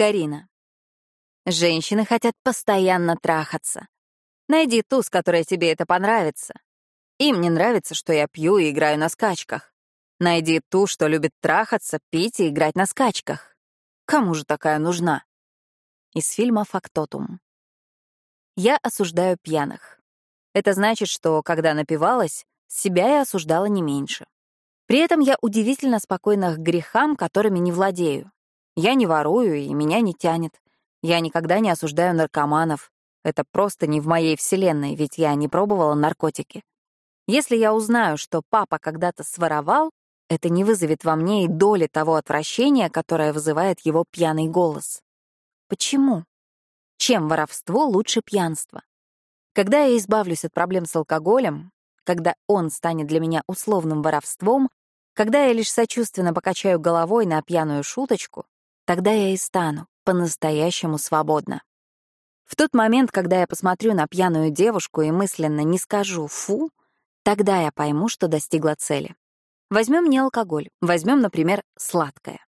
Карина. Женщины хотят постоянно трахаться. Найди ту, с которой тебе это понравится. Им не нравится, что я пью и играю на скачках. Найди ту, что любит трахаться, пить и играть на скачках. Кому же такая нужна? Из фильма «Фактотум». Я осуждаю пьяных. Это значит, что, когда напивалась, себя я осуждала не меньше. При этом я удивительно спокойна к грехам, которыми не владею. Я не ворую, и меня не тянет. Я никогда не осуждаю наркоманов. Это просто не в моей вселенной, ведь я не пробовала наркотики. Если я узнаю, что папа когда-то своровал, это не вызовет во мне и доли того отвращения, которое вызывает его пьяный голос. Почему? Чем воровство лучше пьянства? Когда я избавлюсь от проблем с алкоголем, когда он станет для меня условным воровством, когда я лишь сочувственно покачаю головой на пьяную шуточку, тогда я и стану по-настоящему свободна. В тот момент, когда я посмотрю на пьяную девушку и мысленно не скажу «фу», тогда я пойму, что достигла цели. Возьмем не алкоголь, возьмем, например, сладкое.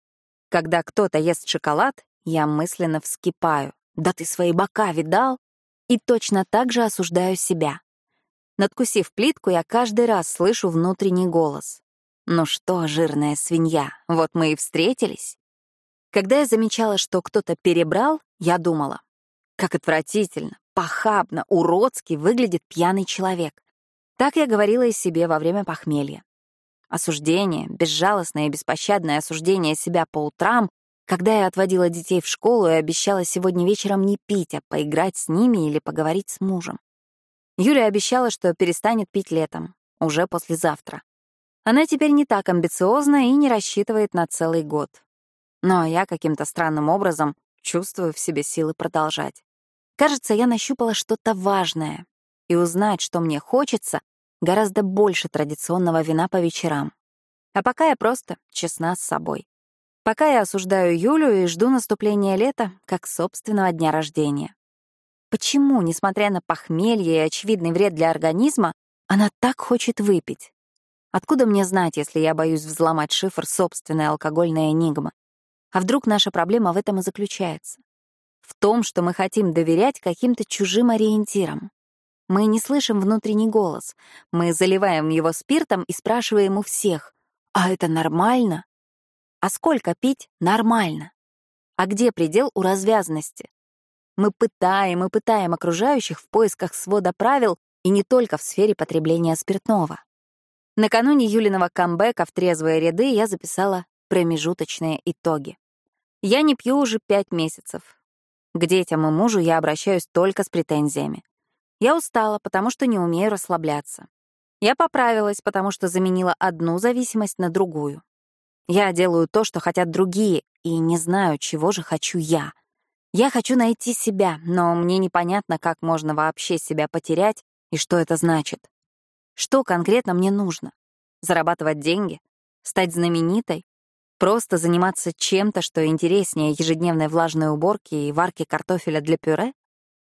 Когда кто-то ест шоколад, я мысленно вскипаю. «Да ты свои бока видал?» И точно так же осуждаю себя. Надкусив плитку, я каждый раз слышу внутренний голос. «Ну что, жирная свинья, вот мы и встретились». Когда я замечала, что кто-то перебрал, я думала, как отвратительно, похабно, уродски выглядит пьяный человек. Так я говорила и себе во время похмелья. Осуждение, безжалостное и беспощадное осуждение себя по утрам, когда я отводила детей в школу и обещала сегодня вечером не пить, а поиграть с ними или поговорить с мужем. Юля обещала, что перестанет пить летом, уже послезавтра. Она теперь не так амбициозна и не рассчитывает на целый год. Но я каким-то странным образом чувствую в себе силы продолжать. Кажется, я нащупала что-то важное, и узнать, что мне хочется, гораздо больше традиционного вина по вечерам. А пока я просто честна с собой. Пока я осуждаю Юлю и жду наступления лета как собственного дня рождения. Почему, несмотря на похмелье и очевидный вред для организма, она так хочет выпить? Откуда мне знать, если я боюсь взломать шифр собственной алкогольной энигмы? А вдруг наша проблема в этом и заключается? В том, что мы хотим доверять каким-то чужим ориентирам. Мы не слышим внутренний голос. Мы заливаем его спиртом и спрашиваем у всех, а это нормально? А сколько пить нормально? А где предел у развязности? Мы пытаем и пытаем окружающих в поисках свода правил и не только в сфере потребления спиртного. Накануне Юлиного камбэка в трезвые ряды я записала промежуточные итоги. Я не пью уже пять месяцев. К детям и мужу я обращаюсь только с претензиями. Я устала, потому что не умею расслабляться. Я поправилась, потому что заменила одну зависимость на другую. Я делаю то, что хотят другие, и не знаю, чего же хочу я. Я хочу найти себя, но мне непонятно, как можно вообще себя потерять и что это значит. Что конкретно мне нужно? Зарабатывать деньги? Стать знаменитой? Просто заниматься чем-то, что интереснее ежедневной влажной уборки и варки картофеля для пюре?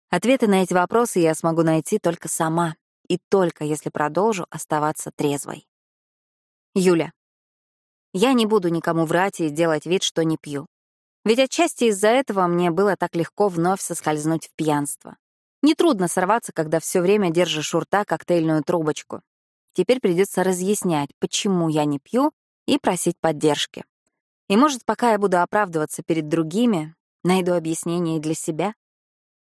Ответы на эти вопросы я смогу найти только сама, и только если продолжу оставаться трезвой. Юля. Я не буду никому врать и делать вид, что не пью. Ведь отчасти из-за этого мне было так легко вновь соскользнуть в пьянство. Нетрудно сорваться, когда все время держишь у рта коктейльную трубочку. Теперь придется разъяснять, почему я не пью, и просить поддержки. И, может, пока я буду оправдываться перед другими, найду объяснение и для себя.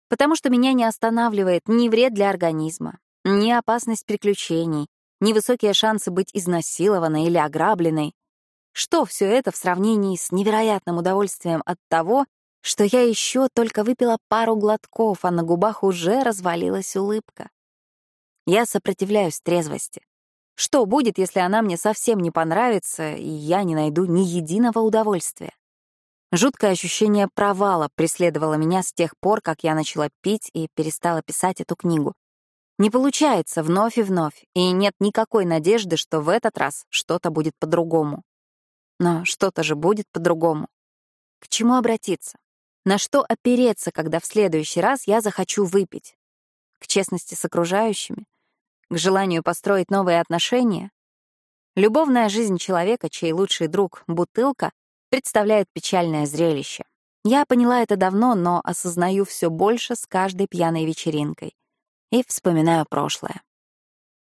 Потому что меня не останавливает ни вред для организма, ни опасность приключений, ни высокие шансы быть изнасилованной или ограбленной. Что все это в сравнении с невероятным удовольствием от того, что я еще только выпила пару глотков, а на губах уже развалилась улыбка? Я сопротивляюсь трезвости. Что будет, если она мне совсем не понравится, и я не найду ни единого удовольствия? Жуткое ощущение провала преследовало меня с тех пор, как я начала пить и перестала писать эту книгу. Не получается вновь и вновь, и нет никакой надежды, что в этот раз что-то будет по-другому. Но что-то же будет по-другому. К чему обратиться? На что опереться, когда в следующий раз я захочу выпить? К честности с окружающими? К желанию построить новые отношения. Любовная жизнь человека, чей лучший друг — бутылка, представляет печальное зрелище. Я поняла это давно, но осознаю все больше с каждой пьяной вечеринкой. И вспоминаю прошлое.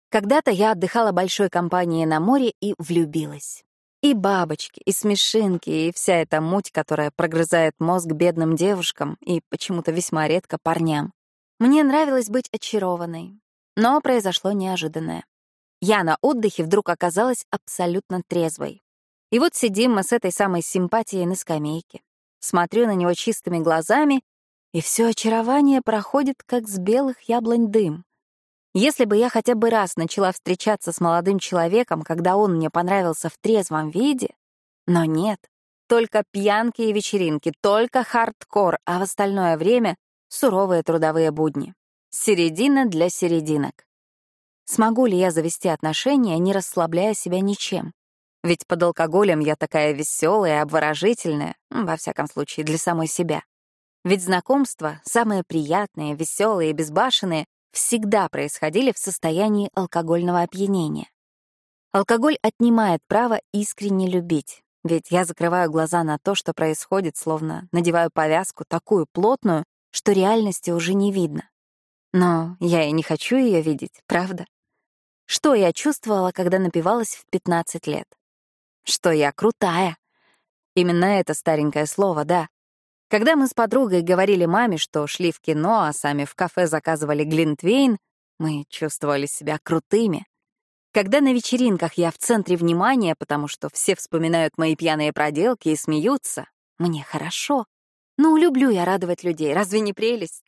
Когда-то я отдыхала большой компанией на море и влюбилась. И бабочки, и смешинки, и вся эта муть, которая прогрызает мозг бедным девушкам и почему-то весьма редко парням. Мне нравилось быть очарованной. Но произошло неожиданное. Я на отдыхе вдруг оказалась абсолютно трезвой. И вот сидим мы с этой самой симпатией на скамейке. Смотрю на него чистыми глазами, и все очарование проходит, как с белых яблонь дым. Если бы я хотя бы раз начала встречаться с молодым человеком, когда он мне понравился в трезвом виде, но нет, только пьянки и вечеринки, только хардкор, а в остальное время — суровые трудовые будни. Середина для серединок. Смогу ли я завести отношения, не расслабляя себя ничем? Ведь под алкоголем я такая веселая, обворожительная, во всяком случае, для самой себя. Ведь знакомства, самые приятные, веселые и безбашенные, всегда происходили в состоянии алкогольного опьянения. Алкоголь отнимает право искренне любить, ведь я закрываю глаза на то, что происходит, словно надеваю повязку такую плотную, что реальности уже не видно. Но я и не хочу ее видеть, правда? Что я чувствовала, когда напивалась в 15 лет? Что я крутая. Именно это старенькое слово, да. Когда мы с подругой говорили маме, что шли в кино, а сами в кафе заказывали глинтвейн, мы чувствовали себя крутыми. Когда на вечеринках я в центре внимания, потому что все вспоминают мои пьяные проделки и смеются, мне хорошо. Ну, люблю я радовать людей, разве не прелесть?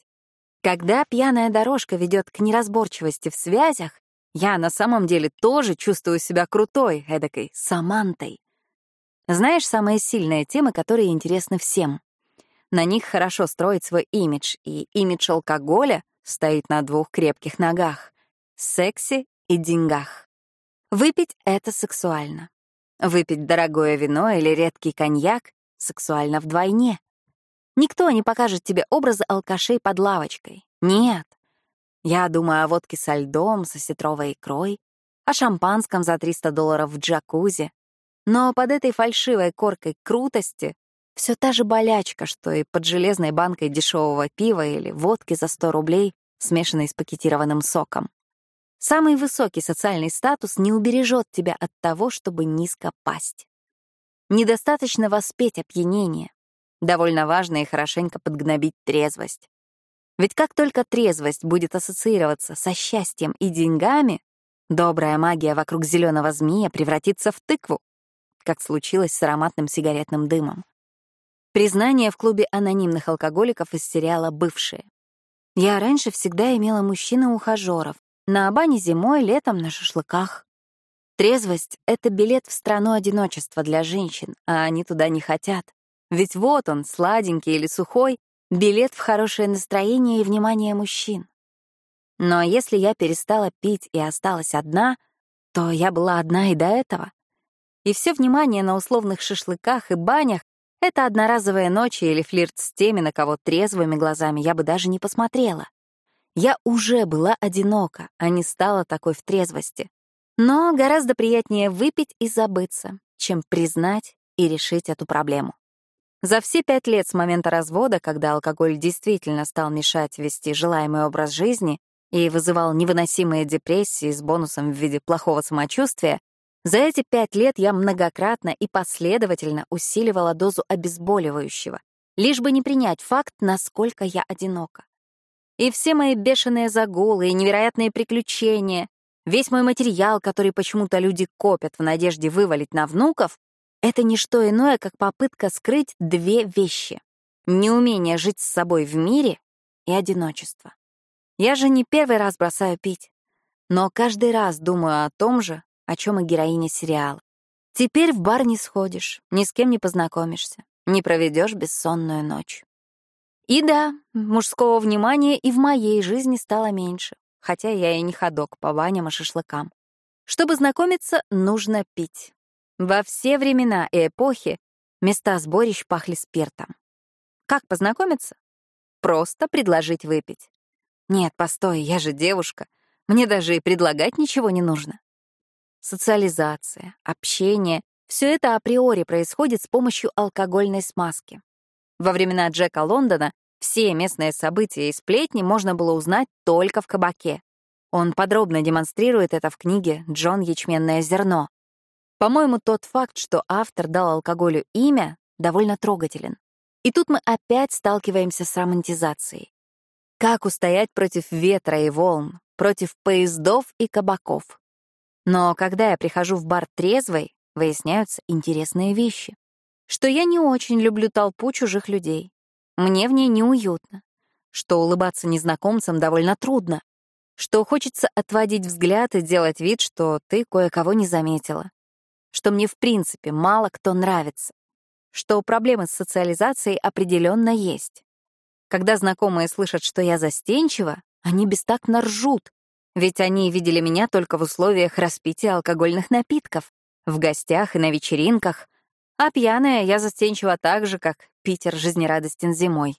Когда пьяная дорожка ведет к неразборчивости в связях, я на самом деле тоже чувствую себя крутой, эдакой Самантой. Знаешь, самые сильные темы, которые интересны всем. На них хорошо строить свой имидж, и имидж алкоголя стоит на двух крепких ногах — сексе и деньгах. Выпить — это сексуально. Выпить дорогое вино или редкий коньяк — сексуально вдвойне. Никто не покажет тебе образы алкашей под лавочкой. Нет, я думаю о водке со льдом, со сетровой икрой, о шампанском за 300 долларов в джакузи. Но под этой фальшивой коркой крутости все та же болячка, что и под железной банкой дешевого пива или водки за 100 рублей, смешанной с пакетированным соком. Самый высокий социальный статус не убережет тебя от того, чтобы низко пасть. Недостаточно воспеть опьянение. Довольно важно и хорошенько подгнобить трезвость. Ведь как только трезвость будет ассоциироваться со счастьем и деньгами, добрая магия вокруг зеленого змея превратится в тыкву, как случилось с ароматным сигаретным дымом. Признание в клубе анонимных алкоголиков из сериала «Бывшие». Я раньше всегда имела мужчин-ухажеров. На бане зимой, летом на шашлыках. Трезвость — это билет в страну одиночества для женщин, а они туда не хотят. Ведь вот он, сладенький или сухой, билет в хорошее настроение и внимание мужчин. Но если я перестала пить и осталась одна, то я была одна и до этого. И все внимание на условных шашлыках и банях — это одноразовые ночи или флирт с теми, на кого трезвыми глазами я бы даже не посмотрела. Я уже была одинока, а не стала такой в трезвости. Но гораздо приятнее выпить и забыться, чем признать и решить эту проблему. За все пять лет с момента развода, когда алкоголь действительно стал мешать вести желаемый образ жизни и вызывал невыносимые депрессии с бонусом в виде плохого самочувствия, за эти пять лет я многократно и последовательно усиливала дозу обезболивающего, лишь бы не принять факт, насколько я одинока. И все мои бешеные загулы и невероятные приключения, весь мой материал, который почему-то люди копят в надежде вывалить на внуков, это не что иное, как попытка скрыть две вещи — неумение жить с собой в мире и одиночество. Я же не первый раз бросаю пить, но каждый раз думаю о том же, о чем и героиня сериала. Теперь в бар не сходишь, ни с кем не познакомишься, не проведешь бессонную ночь. И да, мужского внимания и в моей жизни стало меньше, хотя я и не ходок по баням и шашлыкам. Чтобы знакомиться, нужно пить. Во все времена и эпохи места сборищ пахли спиртом. Как познакомиться? Просто предложить выпить. Нет, постой, я же девушка. Мне даже и предлагать ничего не нужно. Социализация, общение — все это априори происходит с помощью алкогольной смазки. Во времена Джека Лондона все местные события и сплетни можно было узнать только в кабаке. Он подробно демонстрирует это в книге «Джон Ячменное зерно». По-моему, тот факт, что автор дал алкоголю имя, довольно трогателен. И тут мы опять сталкиваемся с романтизацией. Как устоять против ветра и волн, против поездов и кабаков? Но когда я прихожу в бар трезвой, выясняются интересные вещи. Что я не очень люблю толпу чужих людей. Мне в ней неуютно. Что улыбаться незнакомцам довольно трудно. Что хочется отводить взгляд и делать вид, что ты кое-кого не заметила. Что мне в принципе мало кто нравится. Что проблемы с социализацией определенно есть. Когда знакомые слышат, что я застенчива, они бестактно ржут, ведь они видели меня только в условиях распития алкогольных напитков, в гостях и на вечеринках, а пьяная я застенчива так же, как Питер жизнерадостен зимой.